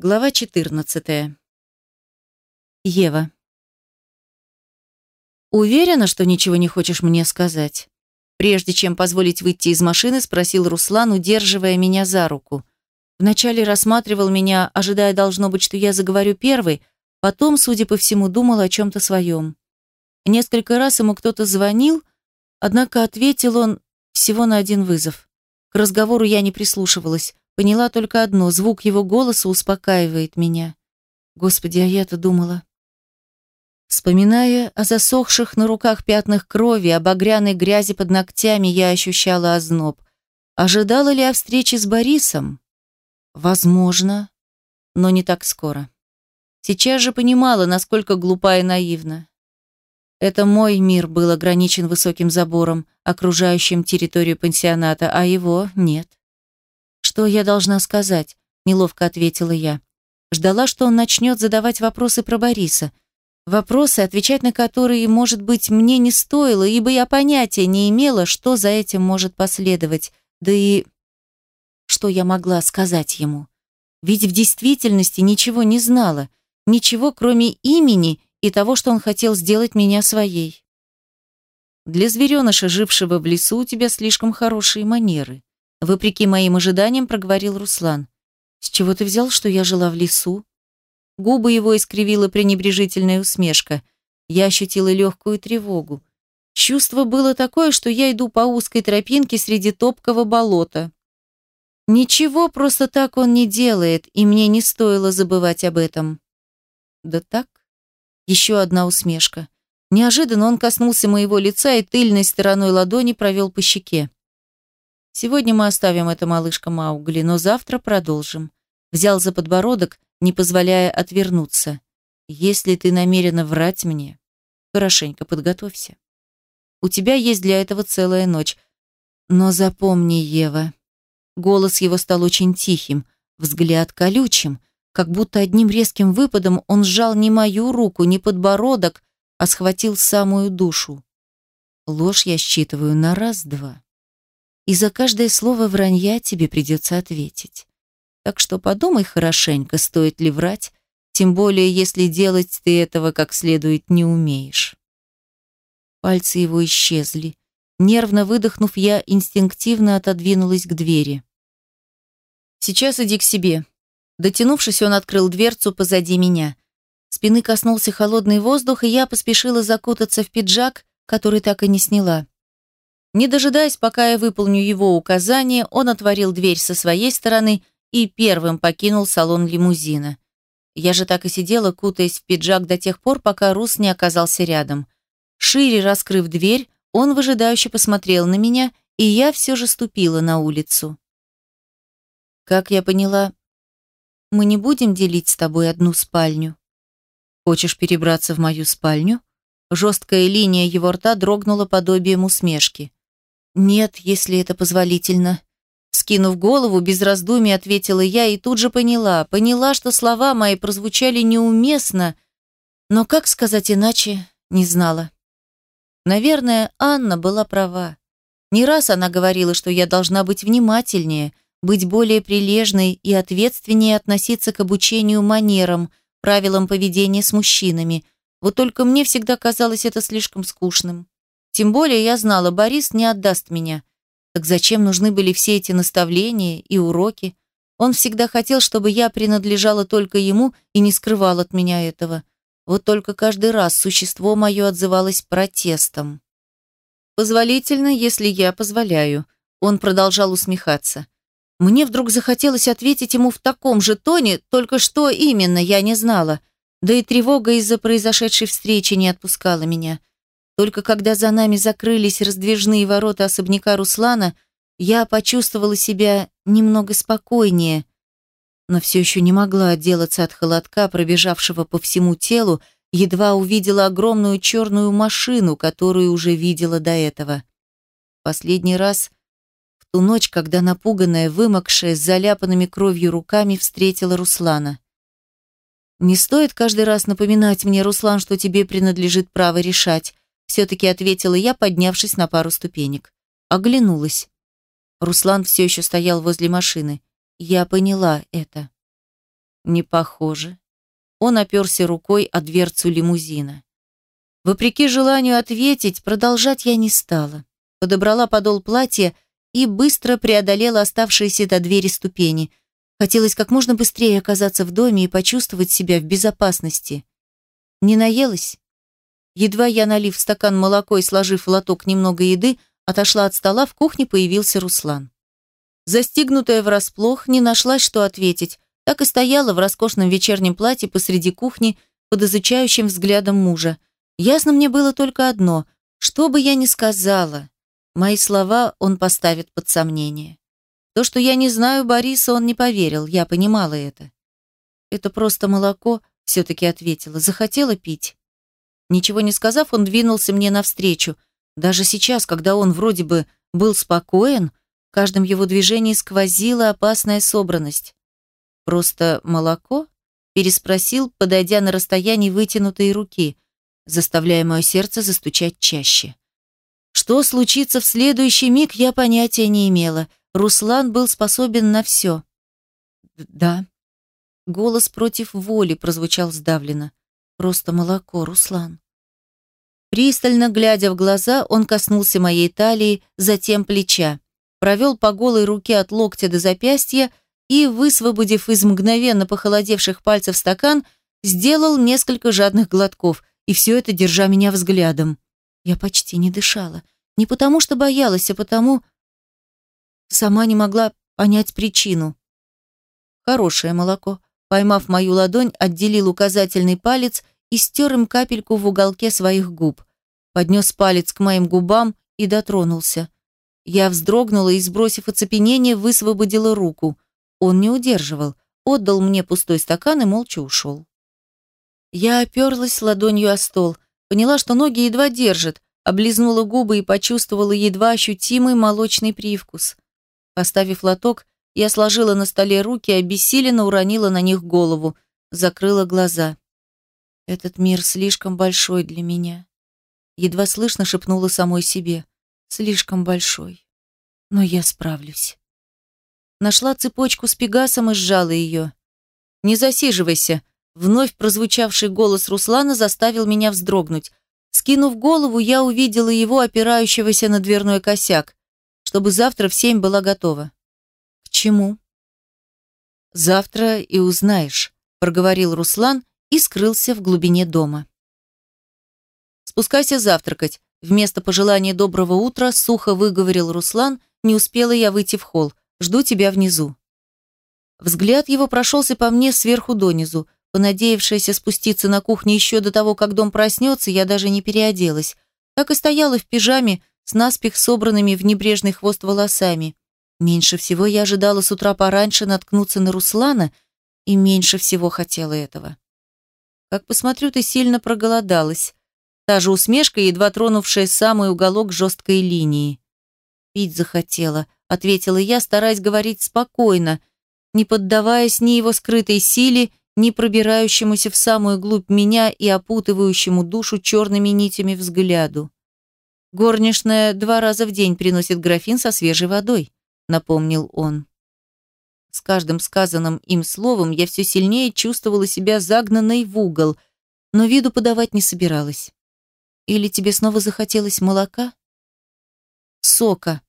Глава 14. Ева. Уверена, что ничего не хочешь мне сказать? Прежде чем позволить выйти из машины, спросил Руслан, удерживая меня за руку. Вначале рассматривал меня, ожидая, должно быть, что я заговорю первой, потом, судя по всему, думал о чем-то своем. Несколько раз ему кто-то звонил, однако ответил он всего на один вызов. К разговору я не прислушивалась, Поняла только одно, звук его голоса успокаивает меня. Господи, а я-то думала. Вспоминая о засохших на руках пятнах крови, о багряной грязи под ногтями, я ощущала озноб. Ожидала ли о встрече с Борисом? Возможно, но не так скоро. Сейчас же понимала, насколько глупа и наивна. Это мой мир был ограничен высоким забором, окружающим территорию пансионата, а его нет. «Что я должна сказать?» – неловко ответила я. Ждала, что он начнет задавать вопросы про Бориса. Вопросы, отвечать на которые, может быть, мне не стоило, ибо я понятия не имела, что за этим может последовать. Да и что я могла сказать ему? Ведь в действительности ничего не знала. Ничего, кроме имени и того, что он хотел сделать меня своей. Для звереныша, жившего в лесу, у тебя слишком хорошие манеры. Вопреки моим ожиданиям, проговорил Руслан. «С чего ты взял, что я жила в лесу?» Губы его искривила пренебрежительная усмешка. Я ощутила легкую тревогу. Чувство было такое, что я иду по узкой тропинке среди топкого болота. Ничего просто так он не делает, и мне не стоило забывать об этом. Да так? Еще одна усмешка. Неожиданно он коснулся моего лица и тыльной стороной ладони провел по щеке. Сегодня мы оставим это малышка Маугли, но завтра продолжим. Взял за подбородок, не позволяя отвернуться. Если ты намерена врать мне, хорошенько подготовься. У тебя есть для этого целая ночь. Но запомни, Ева. Голос его стал очень тихим, взгляд колючим, как будто одним резким выпадом он сжал не мою руку, не подбородок, а схватил самую душу. Ложь я считываю на раз-два и за каждое слово вранья тебе придется ответить. Так что подумай хорошенько, стоит ли врать, тем более если делать ты этого как следует не умеешь. Пальцы его исчезли. Нервно выдохнув, я инстинктивно отодвинулась к двери. «Сейчас иди к себе». Дотянувшись, он открыл дверцу позади меня. Спины коснулся холодный воздух, и я поспешила закутаться в пиджак, который так и не сняла. Не дожидаясь, пока я выполню его указание, он отворил дверь со своей стороны и первым покинул салон лимузина. Я же так и сидела, кутаясь в пиджак до тех пор, пока Рус не оказался рядом. Шире раскрыв дверь, он выжидающе посмотрел на меня, и я все же ступила на улицу. Как я поняла, мы не будем делить с тобой одну спальню. Хочешь перебраться в мою спальню? Жесткая линия его рта дрогнула подобием усмешки. «Нет, если это позволительно». Скинув голову, без раздумий ответила я и тут же поняла, поняла, что слова мои прозвучали неуместно, но как сказать иначе, не знала. Наверное, Анна была права. Не раз она говорила, что я должна быть внимательнее, быть более прилежной и ответственнее относиться к обучению манерам, правилам поведения с мужчинами. Вот только мне всегда казалось это слишком скучным. Тем более я знала, Борис не отдаст меня. Так зачем нужны были все эти наставления и уроки? Он всегда хотел, чтобы я принадлежала только ему и не скрывал от меня этого. Вот только каждый раз существо мое отзывалось протестом. «Позволительно, если я позволяю», — он продолжал усмехаться. Мне вдруг захотелось ответить ему в таком же тоне, только что именно я не знала. Да и тревога из-за произошедшей встречи не отпускала меня. Только когда за нами закрылись раздвижные ворота особняка Руслана, я почувствовала себя немного спокойнее, но все еще не могла отделаться от холодка, пробежавшего по всему телу, едва увидела огромную черную машину, которую уже видела до этого. Последний раз в ту ночь, когда напуганная, вымокшая, с заляпанными кровью руками встретила Руслана. «Не стоит каждый раз напоминать мне, Руслан, что тебе принадлежит право решать», все-таки ответила я, поднявшись на пару ступенек. Оглянулась. Руслан все еще стоял возле машины. Я поняла это. Не похоже. Он оперся рукой о дверцу лимузина. Вопреки желанию ответить, продолжать я не стала. Подобрала подол платья и быстро преодолела оставшиеся до двери ступени. Хотелось как можно быстрее оказаться в доме и почувствовать себя в безопасности. Не наелась? Едва я, налив стакан молоко и сложив в лоток немного еды, отошла от стола, в кухне появился Руслан. Застигнутая врасплох, не нашлась, что ответить, так и стояла в роскошном вечернем платье посреди кухни под изучающим взглядом мужа. Ясно мне было только одно, что бы я ни сказала, мои слова он поставит под сомнение. То, что я не знаю Бориса, он не поверил, я понимала это. Это просто молоко, все-таки ответила, захотела пить. Ничего не сказав, он двинулся мне навстречу. Даже сейчас, когда он вроде бы был спокоен, в каждом его движении сквозила опасная собранность. «Просто молоко?» – переспросил, подойдя на расстояние вытянутой руки, заставляя мое сердце застучать чаще. Что случится в следующий миг, я понятия не имела. Руслан был способен на все. «Да». Голос против воли прозвучал сдавленно. Просто молоко, Руслан. Пристально глядя в глаза, он коснулся моей талии, затем плеча, провел по голой руке от локтя до запястья и, высвободив из мгновенно похолодевших пальцев стакан, сделал несколько жадных глотков, и все это держа меня взглядом. Я почти не дышала. Не потому, что боялась, а потому... Сама не могла понять причину. Хорошее молоко, Поймав мою ладонь, отделил указательный палец и стер им капельку в уголке своих губ. Поднес палец к моим губам и дотронулся. Я вздрогнула и, сбросив оцепенение, высвободила руку. Он не удерживал, отдал мне пустой стакан и молча ушел. Я оперлась ладонью о стол, поняла, что ноги едва держат, облизнула губы и почувствовала едва ощутимый молочный привкус. Поставив лоток, я сложила на столе руки, обессиленно уронила на них голову, закрыла глаза. Этот мир слишком большой для меня. Едва слышно шепнула самой себе. Слишком большой. Но я справлюсь. Нашла цепочку с пегасом и сжала ее. «Не засиживайся!» Вновь прозвучавший голос Руслана заставил меня вздрогнуть. Скинув голову, я увидела его, опирающегося на дверной косяк, чтобы завтра в семь была готова. К чему? Завтра и узнаешь, проговорил Руслан и скрылся в глубине дома. Спускайся завтракать. Вместо пожелания доброго утра сухо выговорил Руслан, не успела я выйти в холл. Жду тебя внизу. Взгляд его прошелся по мне сверху донизу. Понадеявшаяся спуститься на кухню еще до того, как дом проснется, я даже не переоделась. Так и стояла в пижаме с наспех собранными в небрежный хвост волосами. Меньше всего я ожидала с утра пораньше наткнуться на Руслана и меньше всего хотела этого. Как посмотрю, ты сильно проголодалась. Та же усмешка, едва тронувшая самый уголок жесткой линии. Пить захотела, ответила я, стараясь говорить спокойно, не поддаваясь ни его скрытой силе, ни пробирающемуся в самую глубь меня и опутывающему душу черными нитями взгляду. Горничная два раза в день приносит графин со свежей водой напомнил он. С каждым сказанным им словом я все сильнее чувствовала себя загнанной в угол, но виду подавать не собиралась. Или тебе снова захотелось молока? Сока.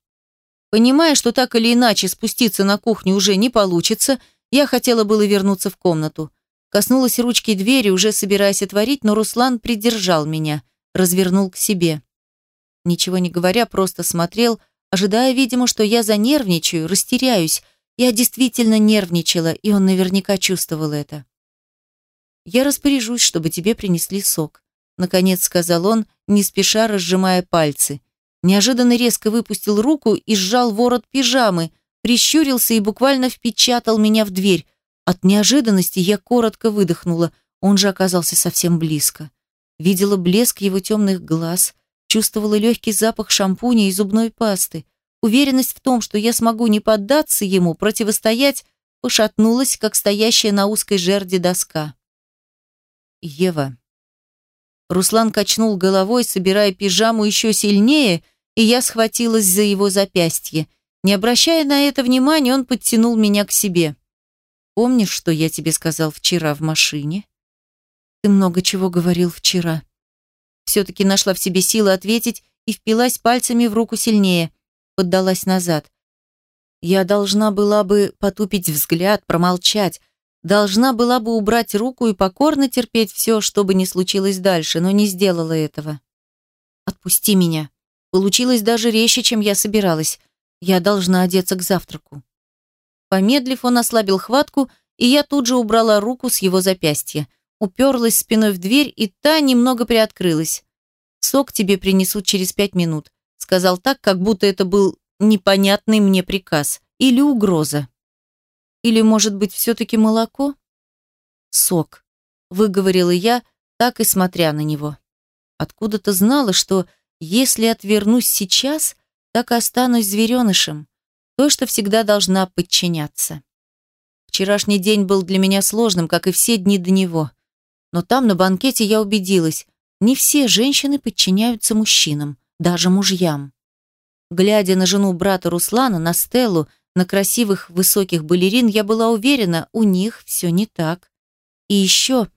Понимая, что так или иначе спуститься на кухню уже не получится, я хотела было вернуться в комнату. Коснулась ручки двери, уже собираясь отворить, но Руслан придержал меня, развернул к себе. Ничего не говоря, просто смотрел, ожидая, видимо, что я занервничаю, растеряюсь. Я действительно нервничала, и он наверняка чувствовал это. «Я распоряжусь, чтобы тебе принесли сок», — наконец сказал он, не спеша разжимая пальцы. Неожиданно резко выпустил руку и сжал ворот пижамы, прищурился и буквально впечатал меня в дверь. От неожиданности я коротко выдохнула, он же оказался совсем близко. Видела блеск его темных глаз, Чувствовала легкий запах шампуня и зубной пасты. Уверенность в том, что я смогу не поддаться ему, противостоять, пошатнулась, как стоящая на узкой жерде доска. Ева. Руслан качнул головой, собирая пижаму еще сильнее, и я схватилась за его запястье. Не обращая на это внимания, он подтянул меня к себе. помнишь, что я тебе сказал вчера в машине?» «Ты много чего говорил вчера». Все-таки нашла в себе силы ответить и впилась пальцами в руку сильнее, поддалась назад. Я должна была бы потупить взгляд, промолчать, должна была бы убрать руку и покорно терпеть все, что бы ни случилось дальше, но не сделала этого. «Отпусти меня», Получилось даже резче, чем я собиралась. Я должна одеться к завтраку. Помедлив, он ослабил хватку, и я тут же убрала руку с его запястья. Уперлась спиной в дверь, и та немного приоткрылась. «Сок тебе принесут через пять минут», сказал так, как будто это был непонятный мне приказ. Или угроза. Или, может быть, все-таки молоко? «Сок», — выговорила я, так и смотря на него. Откуда-то знала, что если отвернусь сейчас, так и останусь зверенышем, той, что всегда должна подчиняться. Вчерашний день был для меня сложным, как и все дни до него. Но там, на банкете, я убедилась, не все женщины подчиняются мужчинам, даже мужьям. Глядя на жену брата Руслана, на Стеллу, на красивых высоких балерин, я была уверена, у них все не так. И еще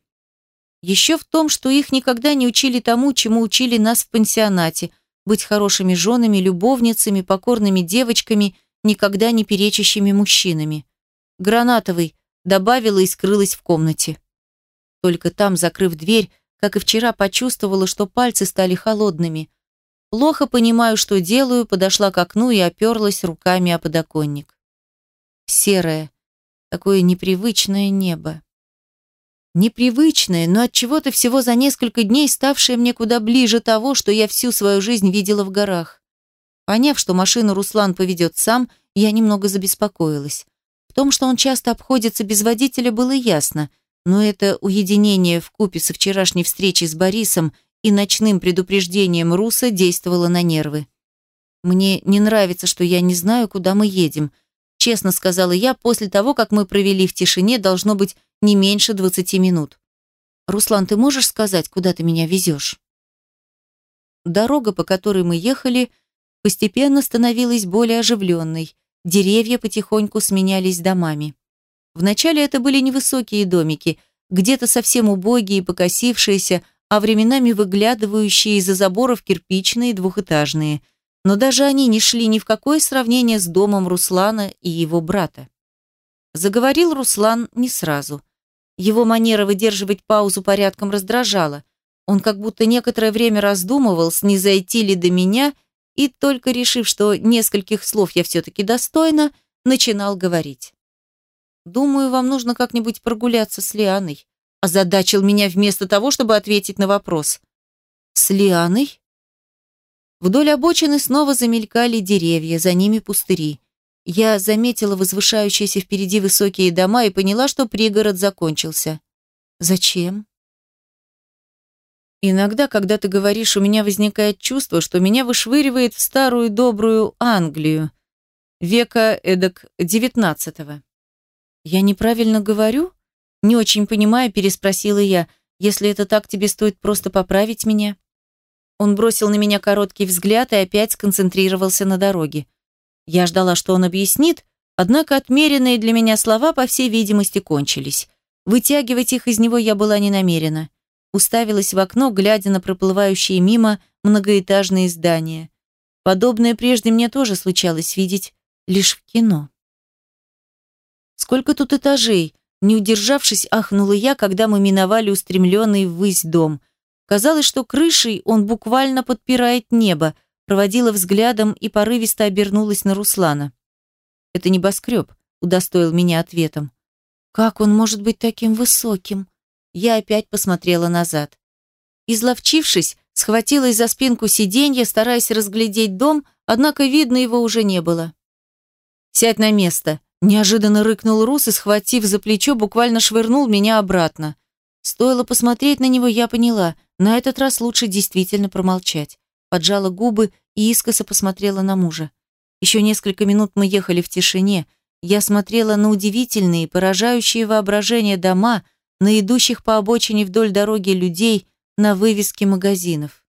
еще в том, что их никогда не учили тому, чему учили нас в пансионате – быть хорошими женами, любовницами, покорными девочками, никогда не перечащими мужчинами. Гранатовый добавила и скрылась в комнате. Только там, закрыв дверь, как и вчера, почувствовала, что пальцы стали холодными. Плохо понимаю, что делаю, подошла к окну и оперлась руками о подоконник. Серое, такое непривычное небо. Непривычное, но от чего-то всего за несколько дней ставшее мне куда ближе того, что я всю свою жизнь видела в горах. Поняв, что машину Руслан поведет сам, я немного забеспокоилась. В том, что он часто обходится без водителя, было ясно, но это уединение в купе со вчерашней встречей с Борисом и ночным предупреждением Руса действовало на нервы. Мне не нравится, что я не знаю, куда мы едем, честно сказала я после того, как мы провели в тишине, должно быть, не меньше двадцати минут. «Руслан, ты можешь сказать, куда ты меня везешь?» Дорога, по которой мы ехали, постепенно становилась более оживленной. Деревья потихоньку сменялись домами. Вначале это были невысокие домики, где-то совсем убогие, покосившиеся, а временами выглядывающие из-за заборов кирпичные двухэтажные. Но даже они не шли ни в какое сравнение с домом Руслана и его брата. Заговорил Руслан не сразу – его манера выдерживать паузу порядком раздражала. Он как будто некоторое время раздумывал, снизойти ли до меня, и только решив, что нескольких слов я все-таки достойна, начинал говорить. «Думаю, вам нужно как-нибудь прогуляться с Лианой», озадачил меня вместо того, чтобы ответить на вопрос. «С Лианой?» Вдоль обочины снова замелькали деревья, за ними пустыри. Я заметила возвышающиеся впереди высокие дома и поняла, что пригород закончился. Зачем? Иногда, когда ты говоришь, у меня возникает чувство, что меня вышвыривает в старую добрую Англию, века эдак девятнадцатого. Я неправильно говорю? Не очень понимая, переспросила я. Если это так, тебе стоит просто поправить меня. Он бросил на меня короткий взгляд и опять сконцентрировался на дороге. Я ждала, что он объяснит, однако отмеренные для меня слова, по всей видимости, кончились. Вытягивать их из него я была не намерена. Уставилась в окно, глядя на проплывающие мимо многоэтажные здания. Подобное прежде мне тоже случалось видеть лишь в кино. Сколько тут этажей? Не удержавшись, ахнула я, когда мы миновали устремленный ввысь дом. Казалось, что крышей он буквально подпирает небо, проводила взглядом и порывисто обернулась на Руслана. «Это небоскреб», — удостоил меня ответом. «Как он может быть таким высоким?» Я опять посмотрела назад. Изловчившись, схватилась за спинку сиденья, стараясь разглядеть дом, однако видно его уже не было. «Сядь на место», — неожиданно рыкнул Рус и, схватив за плечо, буквально швырнул меня обратно. Стоило посмотреть на него, я поняла, на этот раз лучше действительно промолчать поджала губы и искоса посмотрела на мужа. Еще несколько минут мы ехали в тишине. Я смотрела на удивительные, поражающие воображение дома, на идущих по обочине вдоль дороги людей, на вывески магазинов.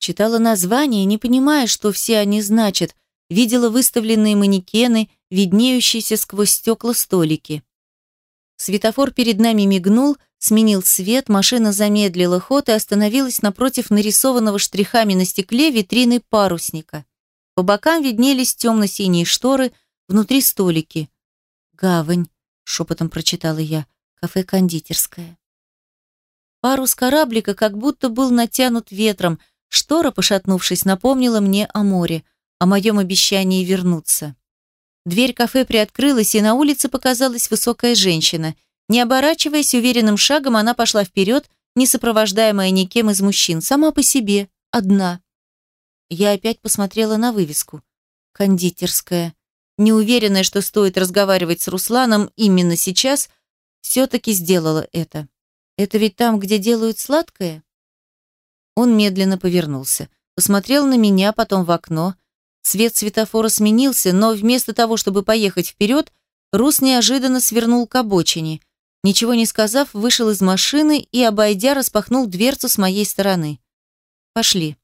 Читала названия, не понимая, что все они значат, видела выставленные манекены, виднеющиеся сквозь стекла столики. Светофор перед нами мигнул, сменил свет, машина замедлила ход и остановилась напротив нарисованного штрихами на стекле витрины парусника. По бокам виднелись темно-синие шторы, внутри столики. «Гавань», — шепотом прочитала я, — «кафе-кондитерская». Парус кораблика как будто был натянут ветром, штора, пошатнувшись, напомнила мне о море, о моем обещании вернуться. Дверь кафе приоткрылась, и на улице показалась высокая женщина. Не оборачиваясь, уверенным шагом она пошла вперед, не сопровождаемая никем из мужчин, сама по себе, одна. Я опять посмотрела на вывеску. Кондитерская. Неуверенная, что стоит разговаривать с Русланом именно сейчас, все-таки сделала это. Это ведь там, где делают сладкое? Он медленно повернулся. Посмотрел на меня, потом в окно – Свет светофора сменился, но вместо того, чтобы поехать вперед, Рус неожиданно свернул к обочине. Ничего не сказав, вышел из машины и, обойдя, распахнул дверцу с моей стороны. «Пошли».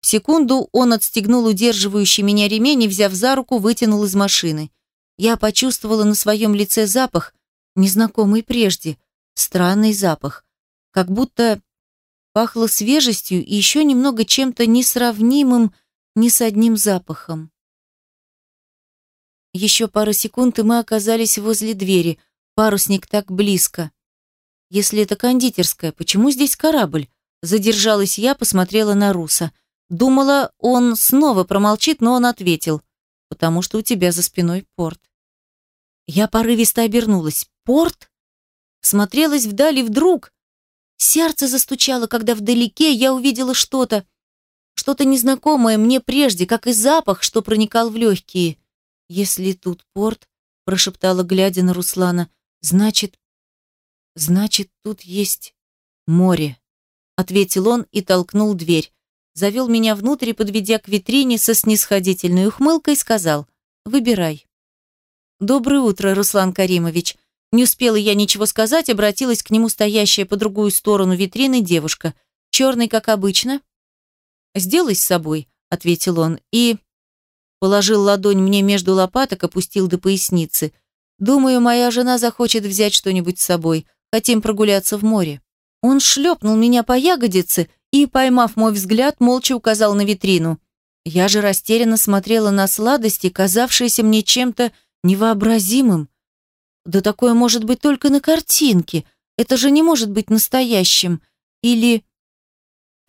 В секунду он отстегнул удерживающий меня ремень и, взяв за руку, вытянул из машины. Я почувствовала на своем лице запах, незнакомый прежде, странный запах, как будто пахло свежестью и еще немного чем-то несравнимым ни с одним запахом. Еще пару секунд, и мы оказались возле двери. Парусник так близко. Если это кондитерская, почему здесь корабль? Задержалась я, посмотрела на Руса. Думала, он снова промолчит, но он ответил. Потому что у тебя за спиной порт. Я порывисто обернулась. Порт? Смотрелась вдали вдруг... Сердце застучало, когда вдалеке я увидела что-то, что-то незнакомое мне прежде, как и запах, что проникал в легкие. «Если тут порт», — прошептала, глядя на Руслана, — «значит, значит, тут есть море», — ответил он и толкнул дверь. Завел меня внутрь и, подведя к витрине со снисходительной ухмылкой, сказал «Выбирай». «Доброе утро, Руслан Каримович». Не успела я ничего сказать, обратилась к нему стоящая по другую сторону витрины девушка. Черный, как обычно, «Сделай с собой», — ответил он, и... Положил ладонь мне между лопаток, опустил до поясницы. «Думаю, моя жена захочет взять что-нибудь с собой. Хотим прогуляться в море». Он шлепнул меня по ягодице и, поймав мой взгляд, молча указал на витрину. Я же растерянно смотрела на сладости, казавшиеся мне чем-то невообразимым. Да такое может быть только на картинке. Это же не может быть настоящим. Или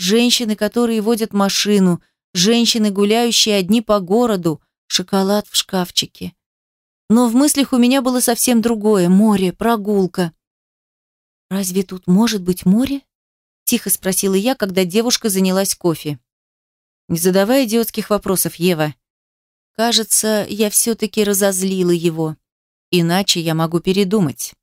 женщины, которые водят машину, женщины, гуляющие одни по городу, шоколад в шкафчике. Но в мыслях у меня было совсем другое – море, прогулка. «Разве тут может быть море?» – тихо спросила я, когда девушка занялась кофе. «Не задавай идиотских вопросов, Ева. Кажется, я все-таки разозлила его. Иначе я могу передумать».